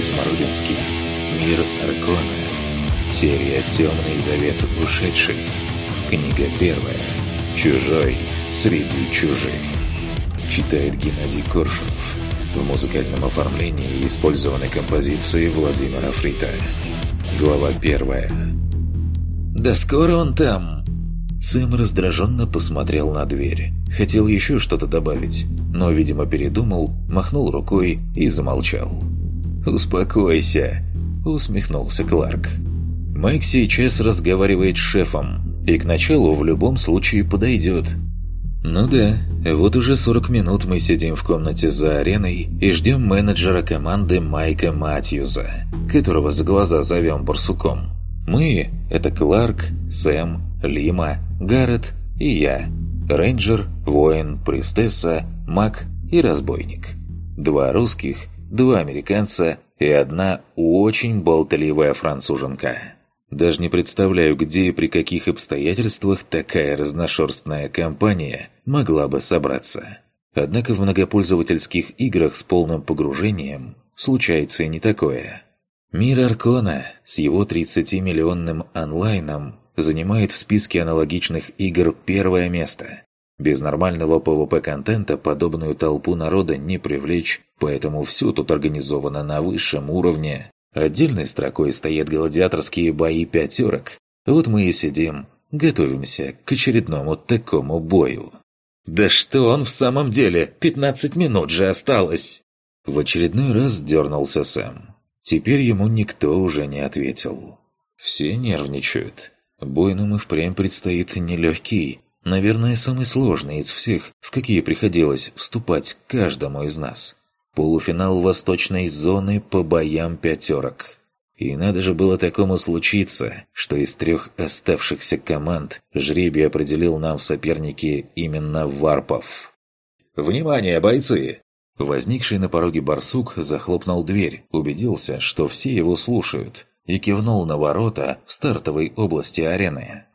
Смородинский. Мир Аркона. Серия «Темный завет ушедших». Книга первая. «Чужой среди чужих». Читает Геннадий Коршунов. В музыкальном оформлении использованы композиции Владимира Фрита. Глава первая. «Да скоро он там!» Сэм раздраженно посмотрел на дверь. Хотел еще что-то добавить, но, видимо, передумал, махнул рукой и замолчал. «Успокойся», — усмехнулся Кларк. «Майк сейчас разговаривает с шефом, и к началу в любом случае подойдет». «Ну да, вот уже 40 минут мы сидим в комнате за ареной и ждем менеджера команды Майка Матьюза, которого за глаза зовем барсуком. Мы — это Кларк, Сэм, Лима, Гаррет и я. Рейнджер, воин, приестесса, маг и разбойник. Два русских, два американца и одна очень болтливая француженка. Даже не представляю, где и при каких обстоятельствах такая разношерстная компания могла бы собраться. Однако в многопользовательских играх с полным погружением случается и не такое. Мир Аркона с его 30-миллионным онлайном занимает в списке аналогичных игр первое место. Без нормального PvP-контента подобную толпу народа не привлечь, поэтому все тут организовано на высшем уровне. Отдельной строкой стоят гладиаторские бои пятерок. Вот мы и сидим, готовимся к очередному такому бою. «Да что он в самом деле? 15 минут же осталось!» В очередной раз дернулся Сэм. Теперь ему никто уже не ответил. Все нервничают. Бой нам и впрямь предстоит нелегкий, наверное, самый сложный из всех, в какие приходилось вступать каждому из нас. Полуфинал восточной зоны по боям пятерок. И надо же было такому случиться, что из трех оставшихся команд жребий определил нам в сопернике именно Варпов. «Внимание, бойцы!» Возникший на пороге барсук захлопнул дверь, убедился, что все его слушают, и кивнул на ворота в стартовой области арены.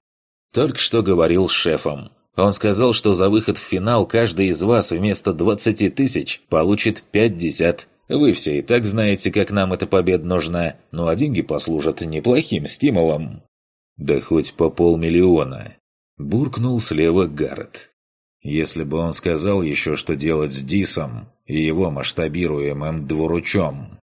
«Только что говорил с шефом. Он сказал, что за выход в финал каждый из вас вместо 20 тысяч получит 50. Вы все и так знаете, как нам эта победа нужна, ну а деньги послужат неплохим стимулом». «Да хоть по полмиллиона», – буркнул слева Гаррет. «Если бы он сказал еще, что делать с Дисом и его масштабируемым двуручом,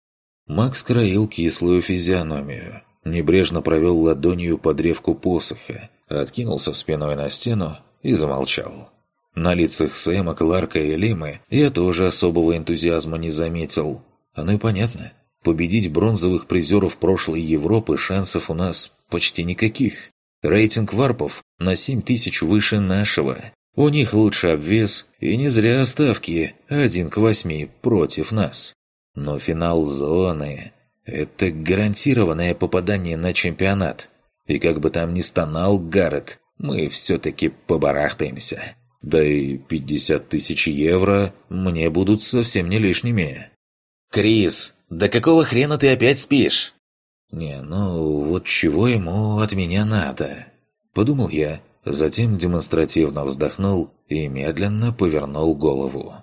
Макс краил кислую физиономию, небрежно провел ладонью по древку посоха, откинулся спиной на стену и замолчал. На лицах Сэма, Кларка и Лимы я тоже особого энтузиазма не заметил. Оно и понятно. Победить бронзовых призеров прошлой Европы шансов у нас почти никаких. Рейтинг варпов на 7 тысяч выше нашего. У них лучше обвес, и не зря ставки один к восьми против нас. Но финал зоны – это гарантированное попадание на чемпионат. И как бы там ни стонал Гаррет, мы все-таки побарахтаемся. Да и 50 тысяч евро мне будут совсем не лишними. «Крис, да какого хрена ты опять спишь?» «Не, ну вот чего ему от меня надо?» Подумал я, затем демонстративно вздохнул и медленно повернул голову.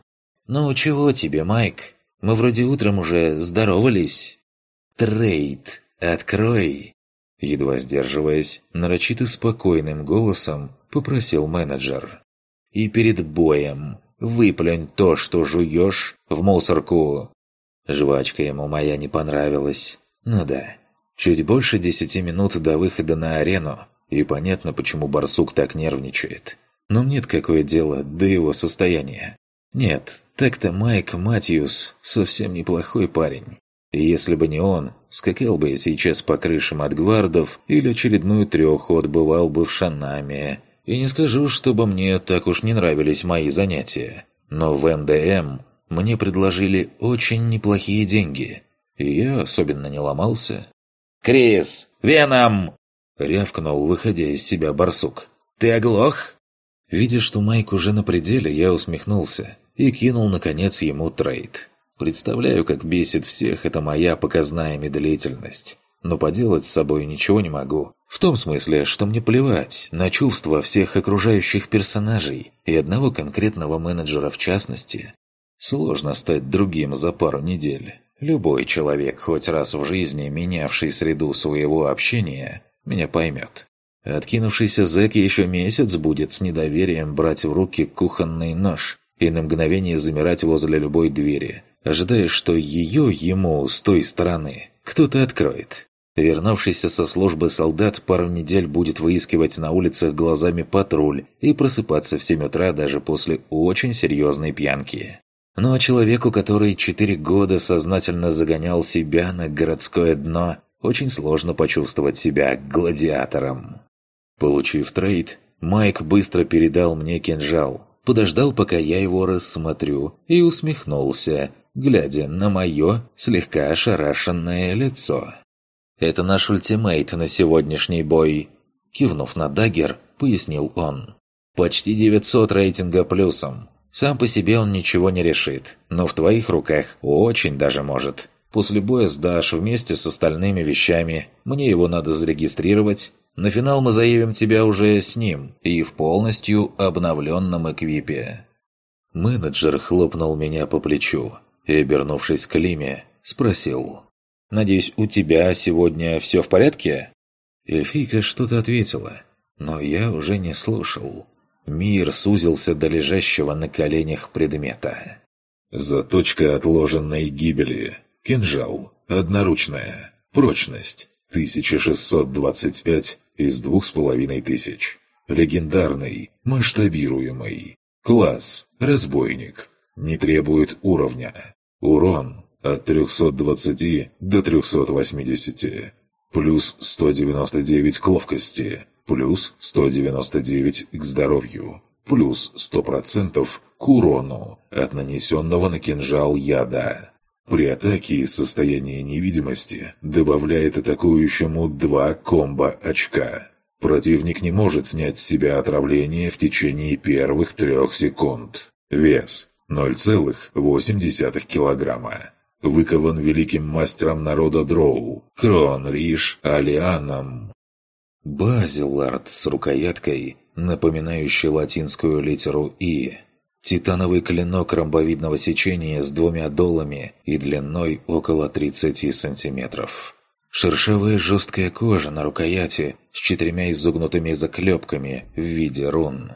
«Ну чего тебе, Майк? Мы вроде утром уже здоровались. Трейд, открой!» Едва сдерживаясь, нарочито спокойным голосом попросил менеджер. «И перед боем выплюнь то, что жуешь, в мусорку!» Жвачка ему моя не понравилась. Ну да, чуть больше десяти минут до выхода на арену, и понятно, почему барсук так нервничает. Но нет какое дело до его состояния. Нет, так-то Майк Матьюс совсем неплохой парень. И если бы не он, скакал бы я сейчас по крышам от гвардов или очередную треху отбывал бы в Шанаме. И не скажу, чтобы мне так уж не нравились мои занятия. Но в МДМ мне предложили очень неплохие деньги. И я особенно не ломался. «Крис! Веном!» — рявкнул, выходя из себя барсук. «Ты оглох?» Видя, что Майк уже на пределе, я усмехнулся и кинул, наконец, ему трейд. Представляю, как бесит всех эта моя показная медлительность. Но поделать с собой ничего не могу. В том смысле, что мне плевать на чувства всех окружающих персонажей и одного конкретного менеджера в частности. Сложно стать другим за пару недель. Любой человек, хоть раз в жизни менявший среду своего общения, меня поймет. Откинувшийся зэк еще месяц будет с недоверием брать в руки кухонный нож и на мгновение замирать возле любой двери, ожидая, что ее ему с той стороны кто-то откроет. Вернувшийся со службы солдат пару недель будет выискивать на улицах глазами патруль и просыпаться в 7 утра даже после очень серьезной пьянки. Ну а человеку, который четыре года сознательно загонял себя на городское дно, очень сложно почувствовать себя гладиатором. Получив трейд, Майк быстро передал мне кинжал, подождал, пока я его рассмотрю, и усмехнулся, глядя на мое слегка ошарашенное лицо. «Это наш ультимейт на сегодняшний бой», – кивнув на дагер, пояснил он. «Почти 900 рейтинга плюсом. Сам по себе он ничего не решит, но в твоих руках очень даже может. После боя сдашь вместе с остальными вещами, мне его надо зарегистрировать. На финал мы заявим тебя уже с ним и в полностью обновленном эквипе». Менеджер хлопнул меня по плечу и, обернувшись к Лиме, спросил. «Надеюсь, у тебя сегодня все в порядке?» Эльфийка что-то ответила, но я уже не слушал. Мир сузился до лежащего на коленях предмета. Заточка отложенной гибели. Кинжал. Одноручная. Прочность. 1625 из 2500. Легендарный. Масштабируемый. Класс. Разбойник. Не требует уровня. Урон. От 320 до 380. Плюс 199 к ловкости плюс 199 к здоровью, плюс 100% к урону от нанесенного на кинжал яда. При атаке из состояния невидимости добавляет атакующему 2 комбо-очка. Противник не может снять с себя отравление в течение первых трех секунд. Вес 0,8 килограмма. Выкован великим мастером народа Дроу, Крон Риш Алианом. Базилард с рукояткой, напоминающей латинскую литеру «И». Титановый клинок ромбовидного сечения с двумя долами и длиной около 30 сантиметров. Шершавая жесткая кожа на рукояти с четырьмя изогнутыми заклепками в виде рун.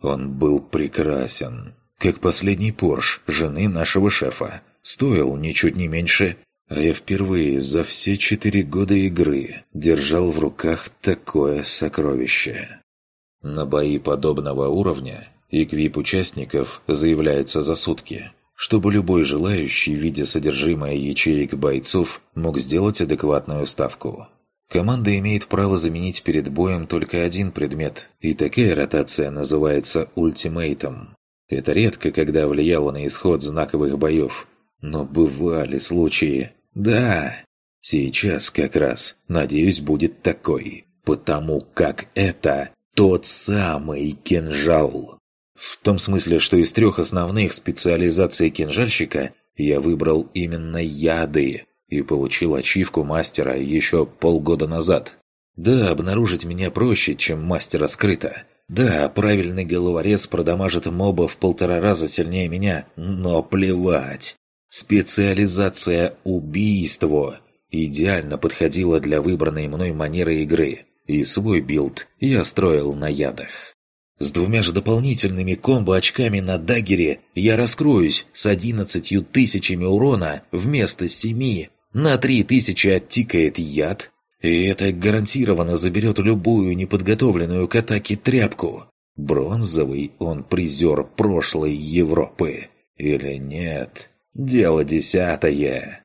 Он был прекрасен, как последний Порш жены нашего шефа. Стоил ничуть не меньше а я впервые за все четыре года игры держал в руках такое сокровище. На бои подобного уровня эквип участников заявляется за сутки, чтобы любой желающий, видя содержимое ячеек бойцов, мог сделать адекватную ставку. Команда имеет право заменить перед боем только один предмет, и такая ротация называется ультимейтом. Это редко когда влияло на исход знаковых боев, но бывали случаи, да, сейчас как раз, надеюсь, будет такой, потому как это тот самый кинжал. В том смысле, что из трех основных специализаций кинжальщика я выбрал именно яды и получил ачивку мастера еще полгода назад. Да, обнаружить меня проще, чем мастера скрыта. Да, правильный головорез продамажит моба в полтора раза сильнее меня, но плевать. Специализация «убийство» идеально подходила для выбранной мной манеры игры, и свой билд я строил на ядах. С двумя же дополнительными комбо-очками на даггере я раскроюсь с одиннадцатью тысячами урона вместо семи. На три тысячи оттикает яд, и это гарантированно заберет любую неподготовленную к атаке тряпку. Бронзовый он призер прошлой Европы. Или нет? Дело десятое.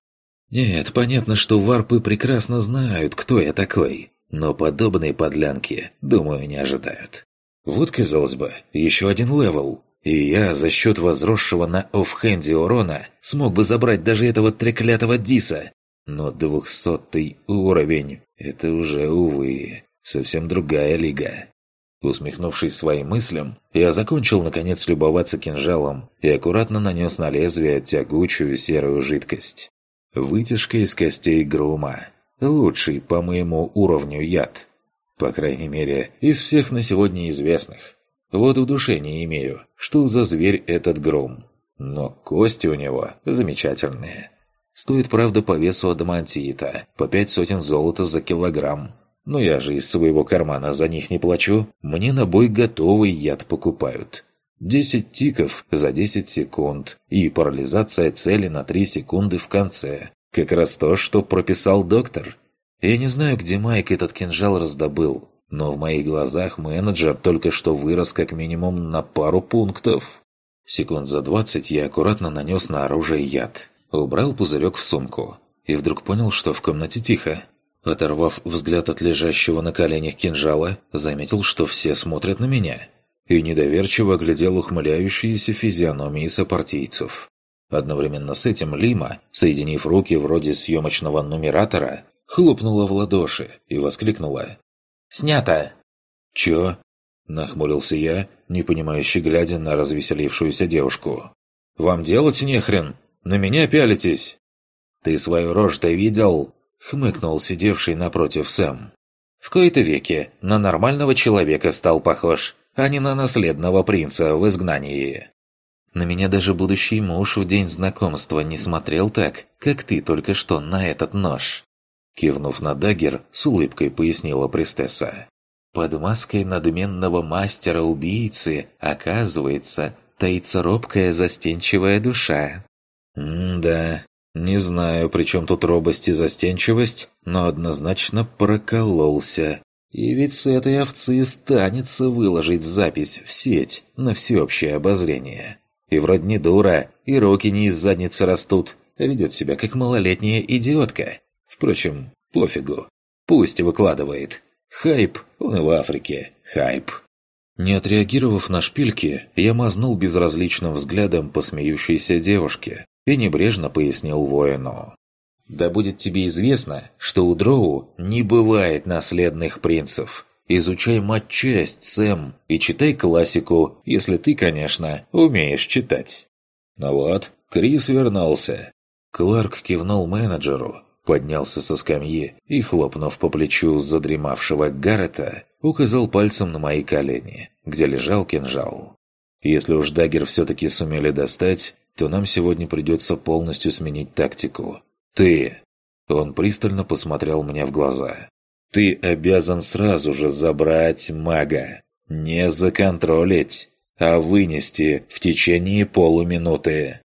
Нет, понятно, что варпы прекрасно знают, кто я такой. Но подобные подлянки, думаю, не ожидают. Вот, казалось бы, еще один level. И я за счет возросшего на оффхенде урона смог бы забрать даже этого треклятого Диса. Но двухсотый уровень – это уже, увы, совсем другая лига. Усмехнувшись своим мыслям, я закончил, наконец, любоваться кинжалом и аккуратно нанес на лезвие тягучую серую жидкость. Вытяжка из костей грума. Лучший, по моему уровню, яд. По крайней мере, из всех на сегодня известных. Вот в душе не имею, что за зверь этот гром. Но кости у него замечательные. Стоит, правда, по весу адамантита, по пять сотен золота за килограмм. Но я же из своего кармана за них не плачу. Мне на бой готовый яд покупают. 10 тиков за 10 секунд и парализация цели на 3 секунды в конце. Как раз то, что прописал доктор. Я не знаю, где Майк этот кинжал раздобыл, но в моих глазах менеджер только что вырос как минимум на пару пунктов. Секунд за 20 я аккуратно нанес на оружие яд. Убрал пузырек в сумку. И вдруг понял, что в комнате тихо. Оторвав взгляд от лежащего на коленях кинжала, заметил, что все смотрят на меня. И недоверчиво глядел ухмыляющиеся физиономии сопартийцев. Одновременно с этим Лима, соединив руки вроде съемочного нумератора, хлопнула в ладоши и воскликнула. «Снято!» «Чё?» – нахмурился я, непонимающе глядя на развеселившуюся девушку. «Вам делать нехрен? На меня пялитесь?» «Ты свою рожь-то видел?» хмыкнул сидевший напротив Сэм. В кои-то веке на нормального человека стал похож, а не на наследного принца в изгнании. На меня даже будущий муж в день знакомства не смотрел так, как ты только что на этот нож. Кивнув на дагер, с улыбкой пояснила Пристесса. Под маской надменного мастера-убийцы, оказывается, таится робкая застенчивая душа. М-да, не знаю, при чем тут робость и застенчивость, но однозначно прокололся. И ведь с этой овцы станется выложить запись в сеть на всеобщее обозрение. И вроде не дура, и руки не из задницы растут, ведет себя как малолетняя идиотка. Впрочем, пофигу. Пусть выкладывает. Хайп, он и в Африке. Хайп. Не отреагировав на шпильки, я мазнул безразличным взглядом по смеющейся девушке, и небрежно пояснил воину. «Да будет тебе известно, что у Дроу не бывает наследных принцев. Изучай матчасть, Сэм, и читай классику, если ты, конечно, умеешь читать». Ну вот, Крис вернулся. Кларк кивнул менеджеру, поднялся со скамьи и, хлопнув по плечу задремавшего Гаррета, указал пальцем на мои колени, где лежал кинжал. Если уж дагер все-таки сумели достать, то нам сегодня придется полностью сменить тактику. Ты...» Он пристально посмотрел мне в глаза. «Ты обязан сразу же забрать мага. Не законтролить, а вынести в течение полуминуты».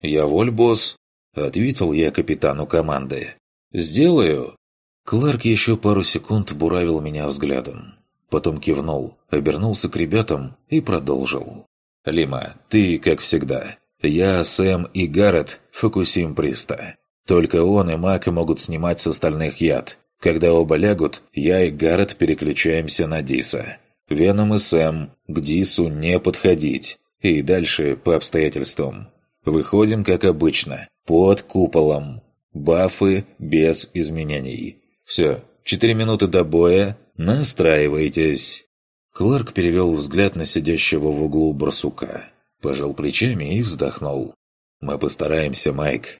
«Я воль, босс», — ответил я капитану команды. «Сделаю». Кларк еще пару секунд буравил меня взглядом. Потом кивнул, обернулся к ребятам и продолжил. «Лима, ты, как всегда, я, Сэм и Гаррет фокусим Приста. Только он и Мак могут снимать с остальных яд. Когда оба лягут, я и Гаррет переключаемся на Диса. Веном и Сэм к Дису не подходить. И дальше по обстоятельствам. Выходим, как обычно, под куполом. Бафы без изменений. Все, четыре минуты до боя. Настраивайтесь. Кларк перевел взгляд на сидящего в углу барсука. Пожал плечами и вздохнул. «Мы постараемся, Майк».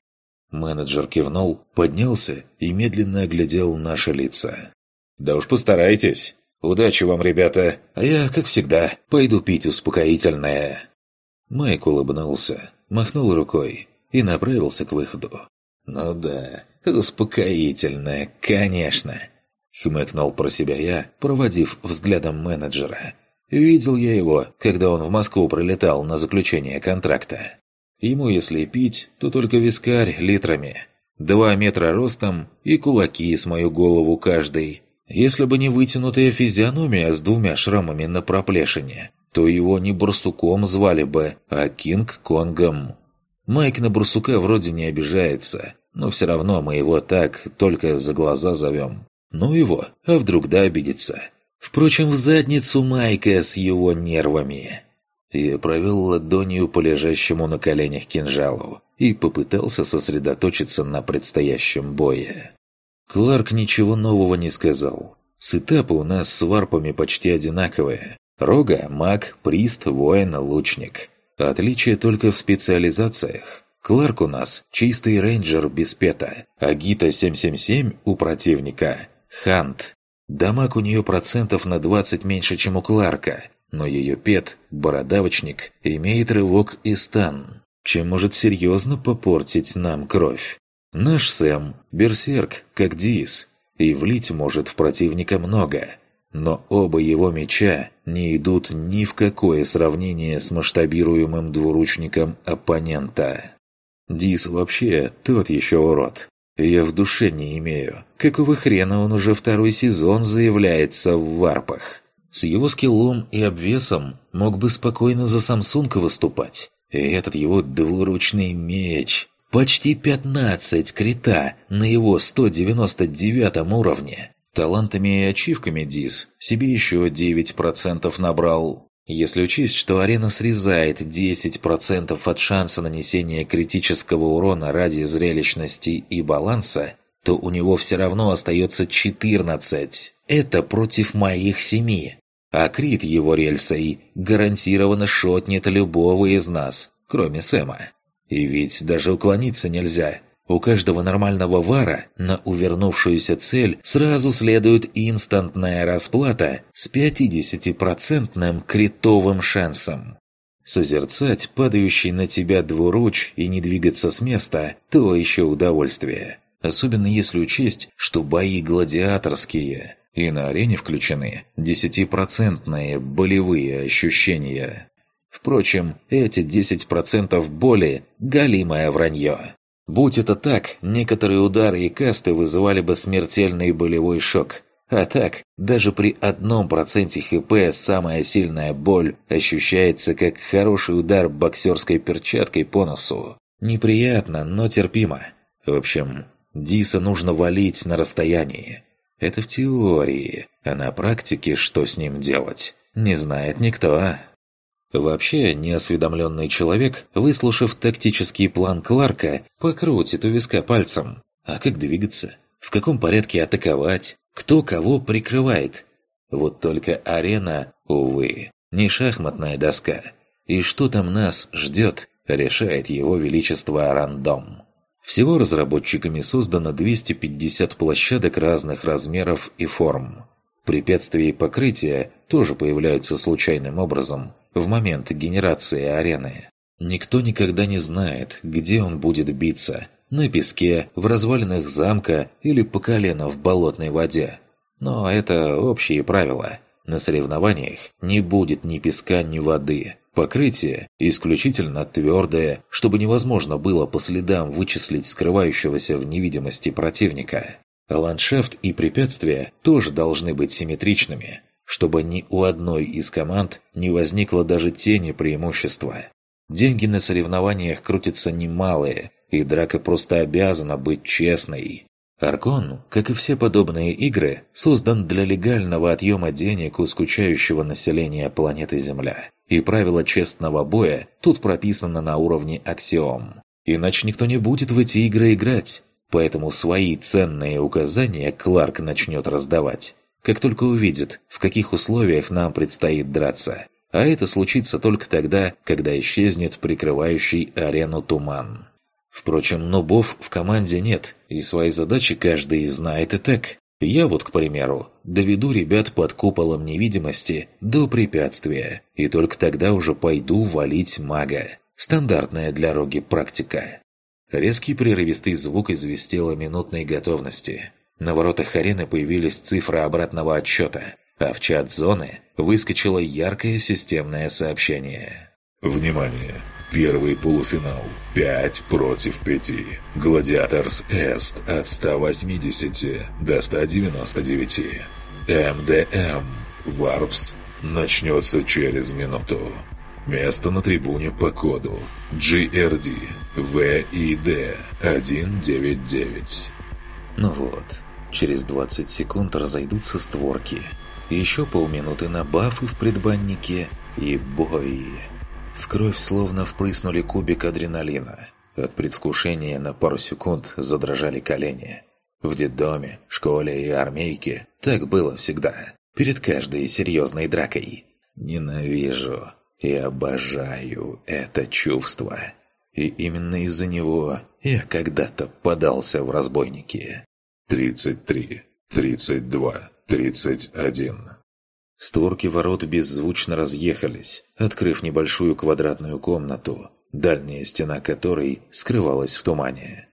Менеджер кивнул, поднялся и медленно оглядел наши лица. «Да уж постарайтесь. Удачи вам, ребята. А я, как всегда, пойду пить успокоительное». Майк улыбнулся, махнул рукой и направился к выходу. «Ну да, успокоительное, конечно!» Хмыкнул про себя я, проводив взглядом менеджера. Видел я его, когда он в Москву прилетал на заключение контракта. Ему, если пить, то только вискарь литрами. Два метра ростом и кулаки с мою голову каждый. Если бы не вытянутая физиономия с двумя шрамами на проплешине, то его не барсуком звали бы, а Кинг-Конгом. Майк на барсука вроде не обижается, но все равно мы его так только за глаза зовем. Ну его, а вдруг да обидится. Впрочем, в задницу Майка с его нервами. Я провел ладонью по лежащему на коленях кинжалу и попытался сосредоточиться на предстоящем бое. Кларк ничего нового не сказал. Сетапы у нас с варпами почти одинаковые. Рога, маг, прист, воин, лучник. Отличие только в специализациях. Кларк у нас чистый рейнджер без пета, а Гита 777 у противника – хант. Дамаг у нее процентов на 20 меньше, чем у Кларка, но ее пет, бородавочник, имеет рывок и стан, чем может серьезно попортить нам кровь. Наш Сэм – берсерк, как Дис, и влить может в противника много. Но оба его меча не идут ни в какое сравнение с масштабируемым двуручником оппонента. Дис вообще тот еще урод. Я в душе не имею, какого хрена он уже второй сезон заявляется в варпах. С его скиллом и обвесом мог бы спокойно за Самсунг выступать. И этот его двуручный меч. Почти 15 крита на его 199 уровне. Талантами и ачивками Дис себе еще 9% набрал. Если учесть, что арена срезает 10% от шанса нанесения критического урона ради зрелищности и баланса, то у него все равно остается 14. Это против моих семи. А крит его рельсой гарантированно шотнет любого из нас, кроме Сэма. И ведь даже уклониться нельзя – у каждого нормального вара на увернувшуюся цель сразу следует инстантная расплата с 50% критовым шансом. Созерцать падающий на тебя двуруч и не двигаться с места – то еще удовольствие. Особенно если учесть, что бои гладиаторские, и на арене включены десятипроцентные болевые ощущения. Впрочем, эти 10% боли – галимое вранье. Будь это так, некоторые удары и касты вызывали бы смертельный болевой шок. А так, даже при одном проценте ХП самая сильная боль ощущается как хороший удар боксерской перчаткой по носу. Неприятно, но терпимо. В общем, Диса нужно валить на расстоянии. Это в теории, а на практике что с ним делать, не знает никто. Вообще, неосведомленный человек, выслушав тактический план Кларка, покрутит у виска пальцем. А как двигаться? В каком порядке атаковать? Кто кого прикрывает? Вот только арена, увы, не шахматная доска. И что там нас ждет, решает его величество рандом. Всего разработчиками создано 250 площадок разных размеров и форм. Препятствия и покрытия тоже появляются случайным образом – в момент генерации арены. Никто никогда не знает, где он будет биться – на песке, в развалинах замка или по колено в болотной воде. Но это общие правила. На соревнованиях не будет ни песка, ни воды. Покрытие исключительно твердое, чтобы невозможно было по следам вычислить скрывающегося в невидимости противника. Ландшафт и препятствия тоже должны быть симметричными – чтобы ни у одной из команд не возникло даже тени преимущества. Деньги на соревнованиях крутятся немалые, и драка просто обязана быть честной. Аркон, как и все подобные игры, создан для легального отъема денег у скучающего населения планеты Земля. И правило честного боя тут прописано на уровне аксиом. Иначе никто не будет в эти игры играть. Поэтому свои ценные указания Кларк начнет раздавать как только увидит, в каких условиях нам предстоит драться. А это случится только тогда, когда исчезнет прикрывающий арену туман. Впрочем, нубов в команде нет, и свои задачи каждый знает и так. Я вот, к примеру, доведу ребят под куполом невидимости до препятствия, и только тогда уже пойду валить мага. Стандартная для Роги практика. Резкий прерывистый звук известил о минутной готовности. На воротах арены появились цифры обратного отсчета, а в чат зоны выскочило яркое системное сообщение. «Внимание! Первый полуфинал. 5 против 5. Гладиаторс Эст от 180 до 199. МДМ. Варпс. Начнется через минуту. Место на трибуне по коду GRD VID 199. Ну вот, Через 20 секунд разойдутся створки. Еще полминуты на бафы в предбаннике и бой. В кровь словно впрыснули кубик адреналина. От предвкушения на пару секунд задрожали колени. В детдоме, школе и армейке так было всегда. Перед каждой серьезной дракой. Ненавижу и обожаю это чувство. И именно из-за него я когда-то подался в разбойники. 33, 32, 31. Створки ворот беззвучно разъехались, открыв небольшую квадратную комнату, дальняя стена которой скрывалась в тумане.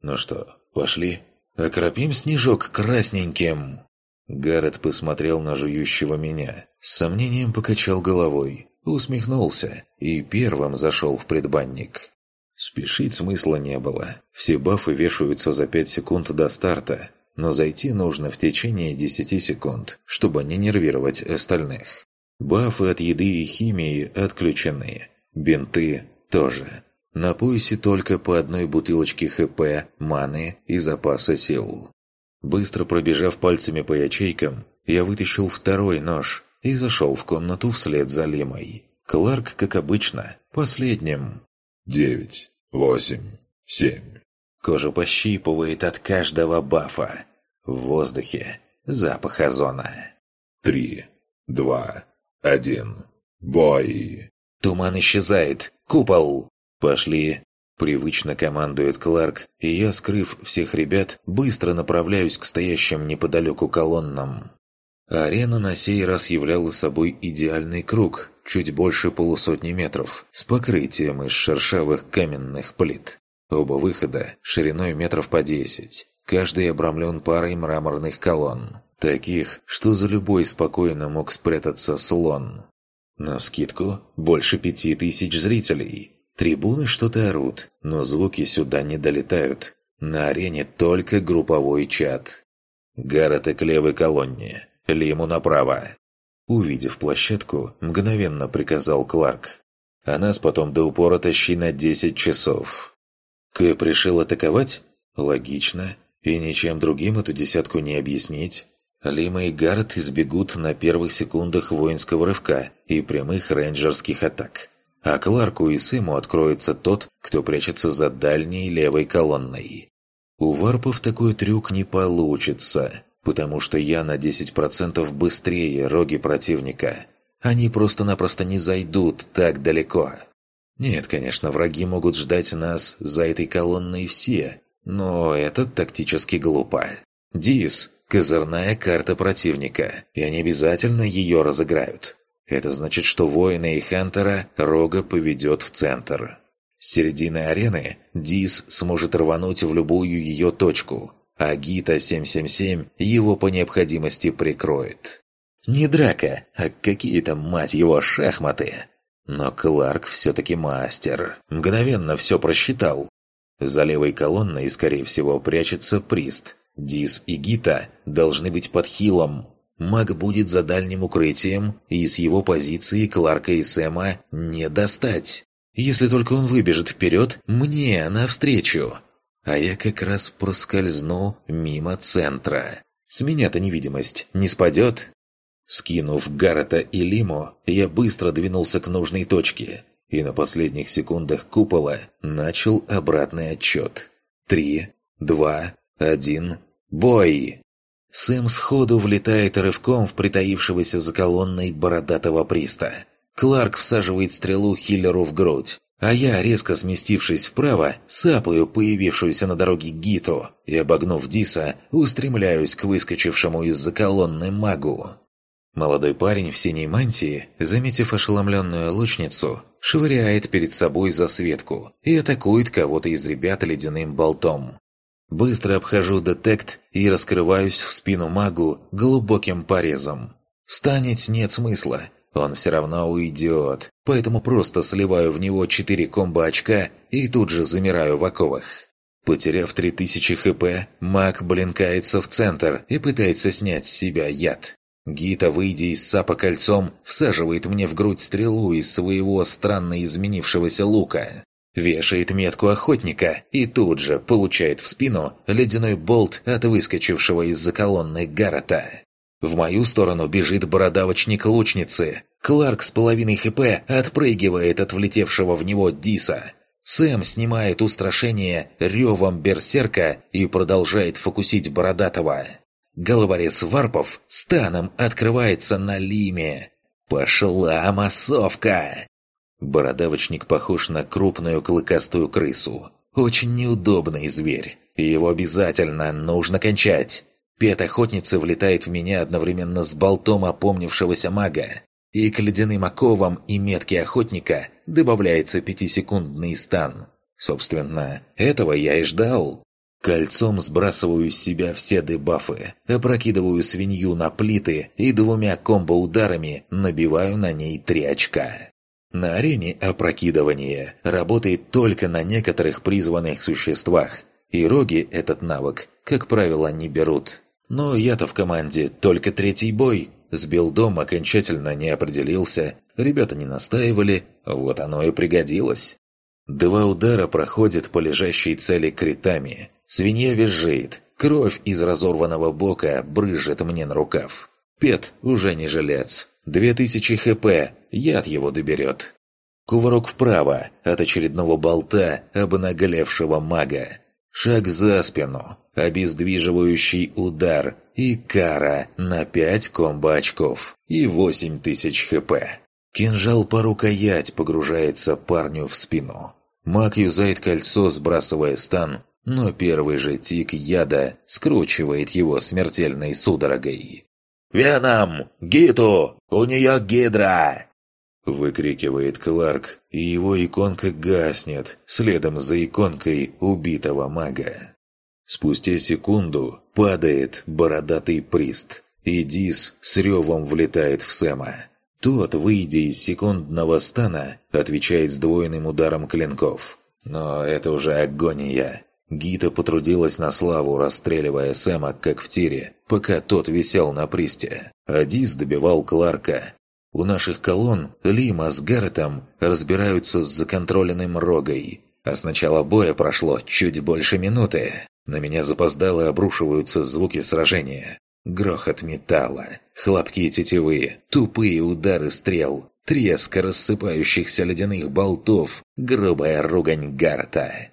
«Ну что, пошли? Окропим снежок красненьким!» Гаррет посмотрел на жующего меня, с сомнением покачал головой, усмехнулся и первым зашел в предбанник. Спешить смысла не было. Все бафы вешаются за 5 секунд до старта, но зайти нужно в течение 10 секунд, чтобы не нервировать остальных. Бафы от еды и химии отключены. Бинты тоже. На поясе только по одной бутылочке ХП, маны и запаса сил. Быстро пробежав пальцами по ячейкам, я вытащил второй нож и зашел в комнату вслед за Лимой. Кларк, как обычно, последним. «Девять, восемь, семь». Кожу пощипывает от каждого бафа. В воздухе запах озона. «Три, два, один, бой!» Туман исчезает. Купол! Пошли! Привычно командует Кларк, и я, скрыв всех ребят, быстро направляюсь к стоящим неподалеку колоннам. Арена на сей раз являла собой идеальный круг, чуть больше полусотни метров, с покрытием из шершавых каменных плит. Оба выхода шириной метров по десять. Каждый обрамлен парой мраморных колонн. Таких, что за любой спокойно мог спрятаться слон. Навскидку, больше пяти тысяч зрителей. Трибуны что-то орут, но звуки сюда не долетают. На арене только групповой чат. Гаррет к левой колонне, Лиму направо. Увидев площадку, мгновенно приказал Кларк. А нас потом до упора тащи на 10 часов. Кэп решил атаковать? Логично. И ничем другим эту десятку не объяснить. Лима и Гаррет избегут на первых секундах воинского рывка и прямых рейнджерских атак а Кларку и Сэму откроется тот, кто прячется за дальней левой колонной. У варпов такой трюк не получится, потому что я на 10% быстрее роги противника. Они просто-напросто не зайдут так далеко. Нет, конечно, враги могут ждать нас за этой колонной все, но это тактически глупо. Дис – козырная карта противника, и они обязательно ее разыграют. Это значит, что воина и Хантера Рога поведет в центр. С середины арены Дис сможет рвануть в любую ее точку, а Гита-777 его по необходимости прикроет. Не драка, а какие-то, мать его, шахматы. Но Кларк все-таки мастер. Мгновенно все просчитал. За левой колонной, скорее всего, прячется Прист. Дис и Гита должны быть под хилом, Маг будет за дальним укрытием, и с его позиции Кларка и Сэма не достать. Если только он выбежит вперед, мне навстречу. А я как раз проскользну мимо центра. С меня-то невидимость не спадет. Скинув Гаррета и Лиму, я быстро двинулся к нужной точке. И на последних секундах купола начал обратный отчет. Три, два, один, бой! Сэм сходу влетает рывком в притаившегося за колонной бородатого приста. Кларк всаживает стрелу Хиллеру в грудь, а я, резко сместившись вправо, сапаю появившуюся на дороге Гиту и, обогнув Диса, устремляюсь к выскочившему из-за колонны магу. Молодой парень в синей мантии, заметив ошеломленную лучницу, швыряет перед собой засветку и атакует кого-то из ребят ледяным болтом. Быстро обхожу детект и раскрываюсь в спину магу глубоким порезом. Станет нет смысла, он все равно уйдет, поэтому просто сливаю в него 4 комбо-очка и тут же замираю в оковах. Потеряв 3000 хп, маг блинкается в центр и пытается снять с себя яд. Гита, выйдя из сапа кольцом, всаживает мне в грудь стрелу из своего странно изменившегося лука вешает метку охотника и тут же получает в спину ледяной болт от выскочившего из-за колонны Гаррета. В мою сторону бежит бородавочник лучницы. Кларк с половиной ХП отпрыгивает от влетевшего в него Диса. Сэм снимает устрашение ревом берсерка и продолжает фокусить бородатого. Головорез Варпов станом открывается на Лиме. Пошла массовка! Бородавочник похож на крупную клыкастую крысу. Очень неудобный зверь. Его обязательно нужно кончать. Пет охотницы влетает в меня одновременно с болтом опомнившегося мага. И к ледяным оковам и метке охотника добавляется пятисекундный стан. Собственно, этого я и ждал. Кольцом сбрасываю с себя все дебафы, опрокидываю свинью на плиты и двумя комбо-ударами набиваю на ней три очка. На арене опрокидывание работает только на некоторых призванных существах, и роги этот навык, как правило, не берут. Но я-то в команде только третий бой, с билдом окончательно не определился, ребята не настаивали, вот оно и пригодилось. Два удара проходят по лежащей цели критами. Свинья визжит, кровь из разорванного бока брызжет мне на рукав. Пет уже не жилец. Две тысячи хп, яд его доберет. Кувырок вправо от очередного болта обнаглевшего мага. Шаг за спину, обездвиживающий удар и кара на пять комбо-очков и восемь тысяч хп. Кинжал по рукоять погружается парню в спину. Маг юзает кольцо, сбрасывая стан, но первый же тик яда скручивает его смертельной судорогой. «Веном! Гиту! У нее гидра!» Выкрикивает Кларк, и его иконка гаснет, следом за иконкой убитого мага. Спустя секунду падает бородатый прист, и Дис с ревом влетает в Сэма. Тот, выйдя из секундного стана, отвечает сдвоенным ударом клинков. Но это уже агония. Гита потрудилась на славу, расстреливая Сэма, как в тире, пока тот висел на присте. А Дис добивал Кларка. У наших колонн Лима с Гарретом разбираются с законтроленным рогой. А с начала боя прошло чуть больше минуты. На меня запоздало обрушиваются звуки сражения. Грохот металла, хлопки тетивы, тупые удары стрел, треск рассыпающихся ледяных болтов, грубая ругань Гарта.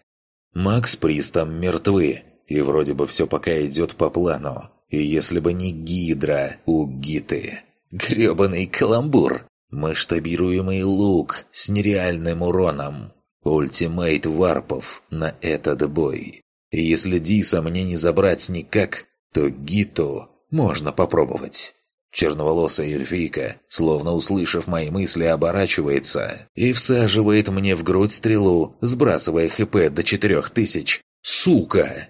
Макс Пристом мертвы, и вроде бы все пока идет по плану. И если бы не Гидра у Гиты. Грёбаный каламбур. Масштабируемый лук с нереальным уроном. Ultimate варпов на этот бой. И если Диса мне не забрать никак, то Гиту можно попробовать. Черноволосая эльфийка, словно услышав мои мысли, оборачивается и всаживает мне в грудь стрелу, сбрасывая ХП до четырех тысяч. Сука!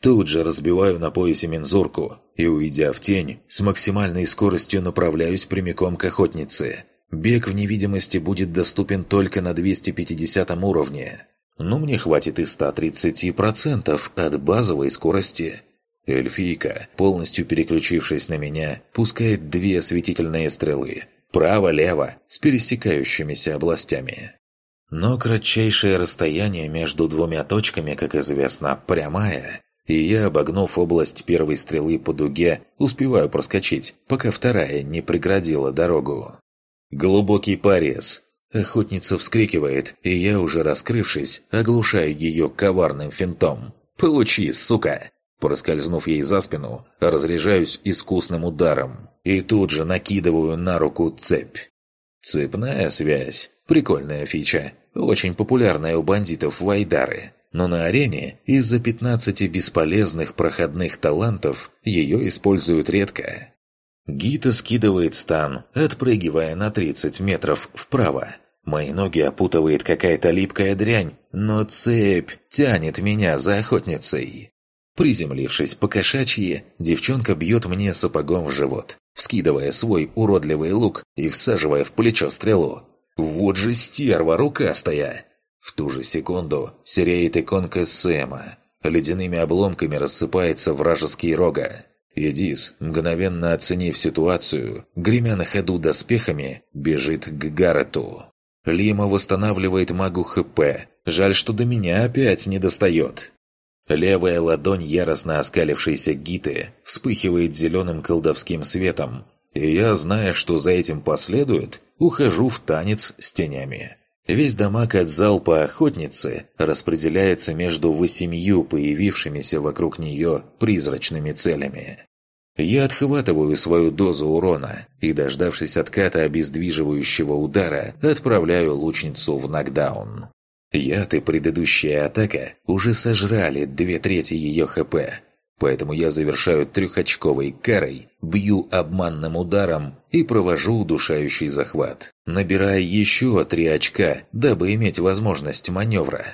Тут же разбиваю на поясе мензурку и, уйдя в тень, с максимальной скоростью направляюсь прямиком к охотнице. Бег в невидимости будет доступен только на 250 уровне. Но мне хватит и 130% от базовой скорости. Эльфийка, полностью переключившись на меня, пускает две осветительные стрелы. Право-лево, с пересекающимися областями. Но кратчайшее расстояние между двумя точками, как известно, прямая, и я, обогнув область первой стрелы по дуге, успеваю проскочить, пока вторая не преградила дорогу. Глубокий порез. Охотница вскрикивает, и я, уже раскрывшись, оглушаю ее коварным финтом. «Получи, сука!» Проскользнув ей за спину, разряжаюсь искусным ударом и тут же накидываю на руку цепь. Цепная связь – прикольная фича, очень популярная у бандитов Вайдары. Но на арене из-за 15 бесполезных проходных талантов ее используют редко. Гита скидывает стан, отпрыгивая на 30 метров вправо. Мои ноги опутывает какая-то липкая дрянь, но цепь тянет меня за охотницей. Приземлившись по кошачьи, девчонка бьет мне сапогом в живот, вскидывая свой уродливый лук и всаживая в плечо стрелу. Вот же стерва рукастая! В ту же секунду сереет иконка Сэма. Ледяными обломками рассыпается вражеский рога. Эдис, мгновенно оценив ситуацию, гремя на ходу доспехами, бежит к Гаррету. Лима восстанавливает магу ХП. Жаль, что до меня опять не достает. Левая ладонь яростно оскалившейся Гиты вспыхивает зеленым колдовским светом, и я, зная, что за этим последует, ухожу в танец с тенями. Весь дамаг от залпа охотницы распределяется между восемью появившимися вокруг нее призрачными целями. Я отхватываю свою дозу урона и, дождавшись отката обездвиживающего удара, отправляю лучницу в нокдаун. Яд и предыдущая атака уже сожрали две трети ее ХП, поэтому я завершаю трехочковой карой, бью обманным ударом и провожу удушающий захват, набирая еще три очка, дабы иметь возможность маневра.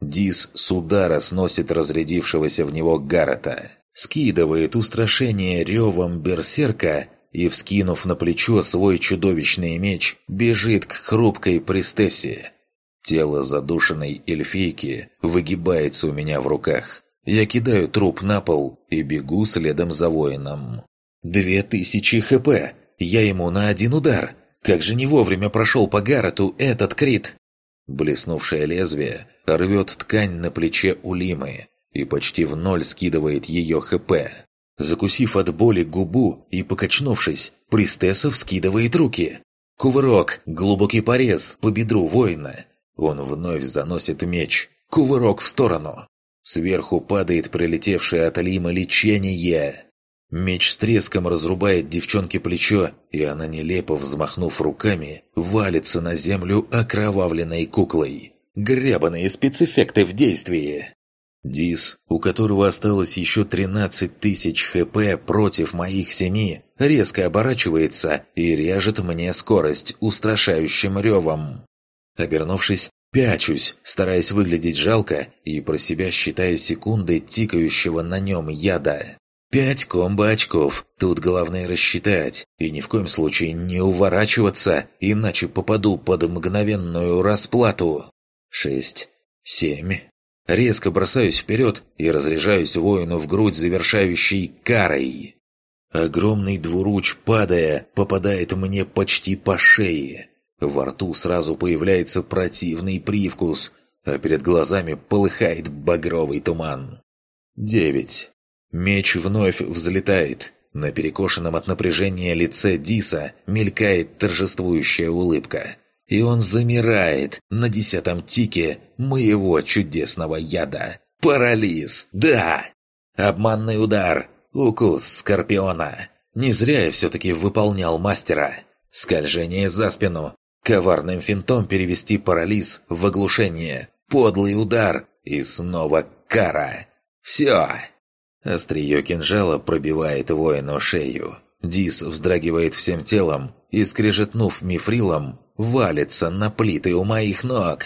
Дис с удара сносит разрядившегося в него Гаррета, скидывает устрашение ревом берсерка и, вскинув на плечо свой чудовищный меч, бежит к хрупкой пристессе. Тело задушенной эльфийки выгибается у меня в руках. Я кидаю труп на пол и бегу следом за воином. Две тысячи хп! Я ему на один удар! Как же не вовремя прошел по Гаррету этот крит! Блеснувшее лезвие рвет ткань на плече Улимы и почти в ноль скидывает ее ХП. Закусив от боли губу и покачнувшись, Пристесов скидывает руки. Кувырок, глубокий порез по бедру воина. Он вновь заносит меч. Кувырок в сторону. Сверху падает прилетевшее от Алима лечение. Меч с треском разрубает девчонке плечо, и она, нелепо взмахнув руками, валится на землю окровавленной куклой. Гребаные спецэффекты в действии! Дис, у которого осталось еще 13 тысяч хп против моих семи, резко оборачивается и режет мне скорость устрашающим ревом. Обернувшись, пячусь, стараясь выглядеть жалко и про себя считая секунды тикающего на нем яда. Пять комбо-очков. Тут главное рассчитать. И ни в коем случае не уворачиваться, иначе попаду под мгновенную расплату. Шесть. Семь. Резко бросаюсь вперед и разряжаюсь воину в грудь завершающей карой. Огромный двуруч, падая, попадает мне почти по шее. Во рту сразу появляется противный привкус, а перед глазами полыхает багровый туман. Девять. Меч вновь взлетает. На перекошенном от напряжения лице Диса мелькает торжествующая улыбка. И он замирает на десятом тике моего чудесного яда. Парализ, да! Обманный удар, укус скорпиона. Не зря я все-таки выполнял мастера. Скольжение за спину, коварным финтом перевести парализ в оглушение, подлый удар и снова кара. Все! Острие кинжала пробивает воину шею. Дис вздрагивает всем телом и, скрежетнув мифрилом, валится на плиты у моих ног.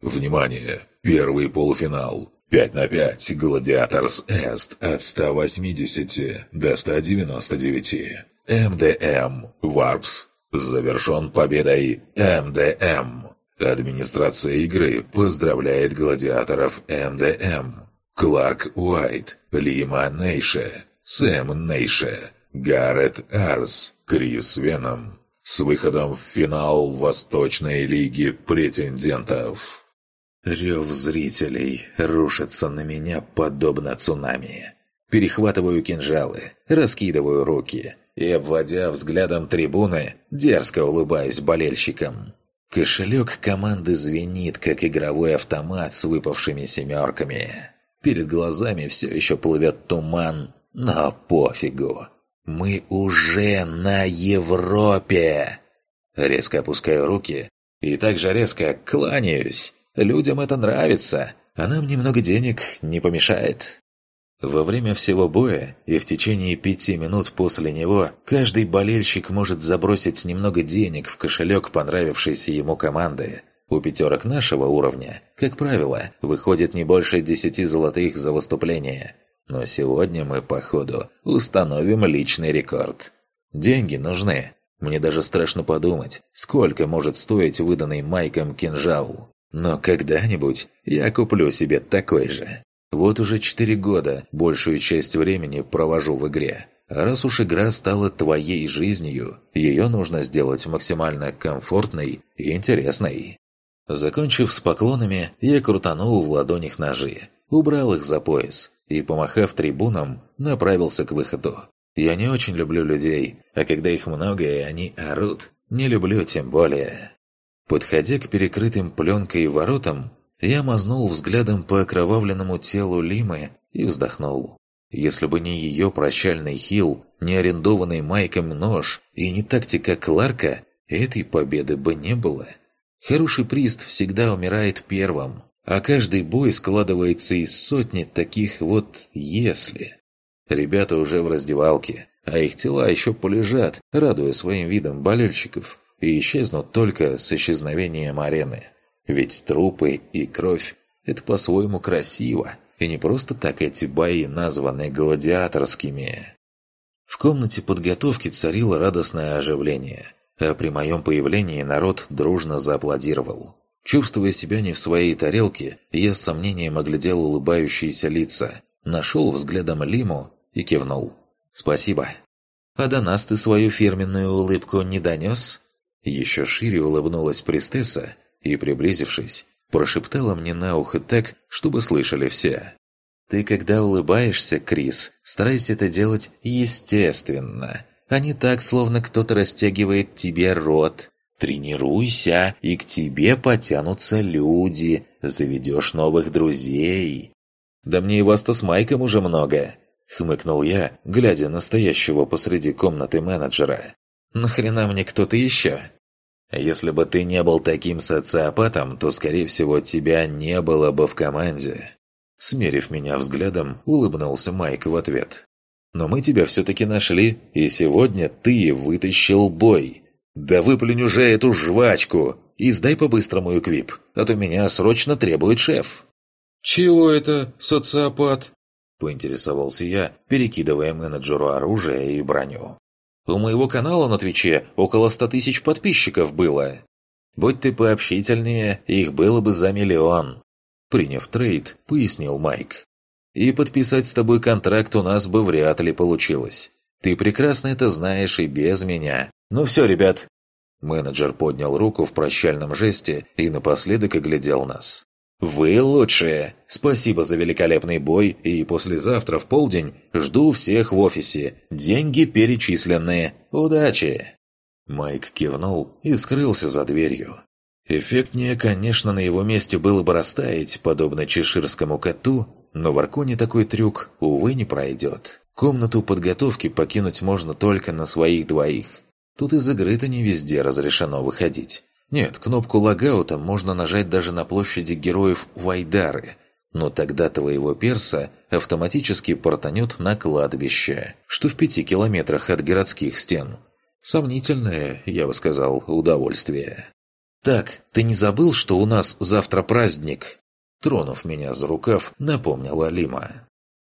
Внимание! Первый полуфинал. 5 на 5. Гладиаторс Эст от 180 до 199. МДМ. Варпс. Завершен победой МДМ. Администрация игры поздравляет гладиаторов МДМ. Кларк Уайт, Лима Нейше, Сэм Нейше, Гаррет Арс, Крис Веном. С выходом в финал Восточной Лиги Претендентов. Рев зрителей рушится на меня подобно цунами. Перехватываю кинжалы, раскидываю руки и, обводя взглядом трибуны, дерзко улыбаюсь болельщикам. Кошелек команды звенит, как игровой автомат с выпавшими семерками. Перед глазами все еще плывет туман, но пофигу. Мы уже на Европе. Резко опускаю руки и также резко кланяюсь. Людям это нравится, а нам немного денег не помешает. Во время всего боя и в течение пяти минут после него каждый болельщик может забросить немного денег в кошелек понравившейся ему команды – у пятерок нашего уровня, как правило, выходит не больше десяти золотых за выступление. Но сегодня мы, походу, установим личный рекорд. Деньги нужны. Мне даже страшно подумать, сколько может стоить выданный Майком кинжал. Но когда-нибудь я куплю себе такой же. Вот уже четыре года большую часть времени провожу в игре. Раз уж игра стала твоей жизнью, ее нужно сделать максимально комфортной и интересной. Закончив с поклонами, я крутанул в ладонях ножи, убрал их за пояс и, помахав трибунам, направился к выходу. Я не очень люблю людей, а когда их много и они орут, не люблю тем более. Подходя к перекрытым пленкой воротам, я мазнул взглядом по окровавленному телу Лимы и вздохнул. Если бы не ее прощальный хил, не арендованный Майком нож и не тактика Кларка, этой победы бы не было. Хороший прист всегда умирает первым, а каждый бой складывается из сотни таких вот «если». Ребята уже в раздевалке, а их тела еще полежат, радуя своим видом болельщиков, и исчезнут только с исчезновением арены. Ведь трупы и кровь Это по-своему красиво, и не просто так эти бои названы гладиаторскими. В комнате подготовки царило радостное оживление, а при моем появлении народ дружно зааплодировал. Чувствуя себя не в своей тарелке, я с сомнением оглядел улыбающиеся лица, нашел взглядом Лиму и кивнул. «Спасибо». «А до нас ты свою фирменную улыбку не донес?» Еще шире улыбнулась Пристесса и, приблизившись, прошептала мне на ухо так, чтобы слышали все. «Ты, когда улыбаешься, Крис, старайся это делать естественно, а не так, словно кто-то растягивает тебе рот. Тренируйся, и к тебе потянутся люди, заведешь новых друзей». «Да мне и вас-то с Майком уже много», — хмыкнул я, глядя на стоящего посреди комнаты менеджера. «Нахрена мне кто-то еще?» Если бы ты не был таким социопатом, то, скорее всего, тебя не было бы в команде. Смерив меня взглядом, улыбнулся Майк в ответ. «Но мы тебя все-таки нашли, и сегодня ты вытащил бой. Да выплюнь уже эту жвачку и сдай по-быстрому эквип, а то меня срочно требует шеф». «Чего это, социопат?» – поинтересовался я, перекидывая менеджеру оружие и броню. У моего канала на Твиче около ста тысяч подписчиков было. Будь ты пообщительнее, их было бы за миллион. Приняв трейд, пояснил Майк. И подписать с тобой контракт у нас бы вряд ли получилось. Ты прекрасно это знаешь и без меня. Ну все, ребят. Менеджер поднял руку в прощальном жесте и напоследок оглядел нас. «Вы лучшие! Спасибо за великолепный бой, и послезавтра в полдень жду всех в офисе. Деньги перечисленные. Удачи!» Майк кивнул и скрылся за дверью. Эффектнее, конечно, на его месте было бы растаять, подобно чеширскому коту, но в Арконе такой трюк, увы, не пройдет. Комнату подготовки покинуть можно только на своих двоих. Тут из игры-то не везде разрешено выходить. Нет, кнопку логаута можно нажать даже на площади героев Вайдары, но тогда твоего перса автоматически портанет на кладбище, что в пяти километрах от городских стен. Сомнительное, я бы сказал, удовольствие. «Так, ты не забыл, что у нас завтра праздник?» Тронув меня за рукав, напомнила Лима.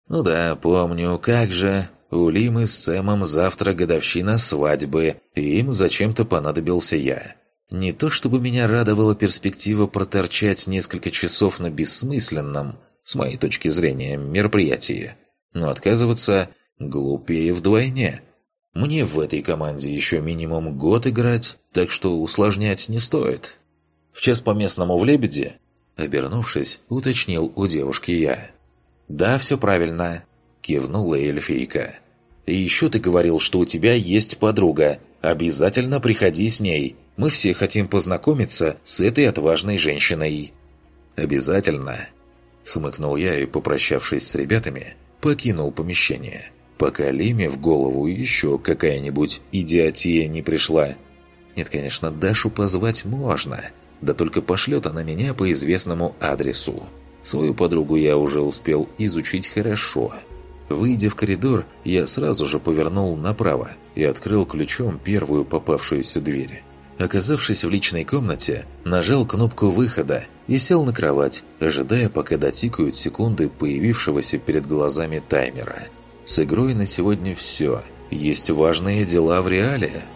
«Ну да, помню, как же. У Лимы с Сэмом завтра годовщина свадьбы, и им зачем-то понадобился я. Не то чтобы меня радовала перспектива проторчать несколько часов на бессмысленном, с моей точки зрения, мероприятии, но отказываться глупее вдвойне. Мне в этой команде еще минимум год играть, так что усложнять не стоит. В час по местному в «Лебеде», обернувшись, уточнил у девушки я. «Да, все правильно», – кивнула эльфийка. «И еще ты говорил, что у тебя есть подруга. Обязательно приходи с ней. Мы все хотим познакомиться с этой отважной женщиной». «Обязательно», — хмыкнул я и, попрощавшись с ребятами, покинул помещение, пока Лиме в голову еще какая-нибудь идиотия не пришла. Нет, конечно, Дашу позвать можно, да только пошлет она меня по известному адресу. Свою подругу я уже успел изучить хорошо. Выйдя в коридор, я сразу же повернул направо и открыл ключом первую попавшуюся дверь. Оказавшись в личной комнате, нажал кнопку выхода и сел на кровать, ожидая, пока дотикают секунды появившегося перед глазами таймера. С игрой на сегодня все. Есть важные дела в реале –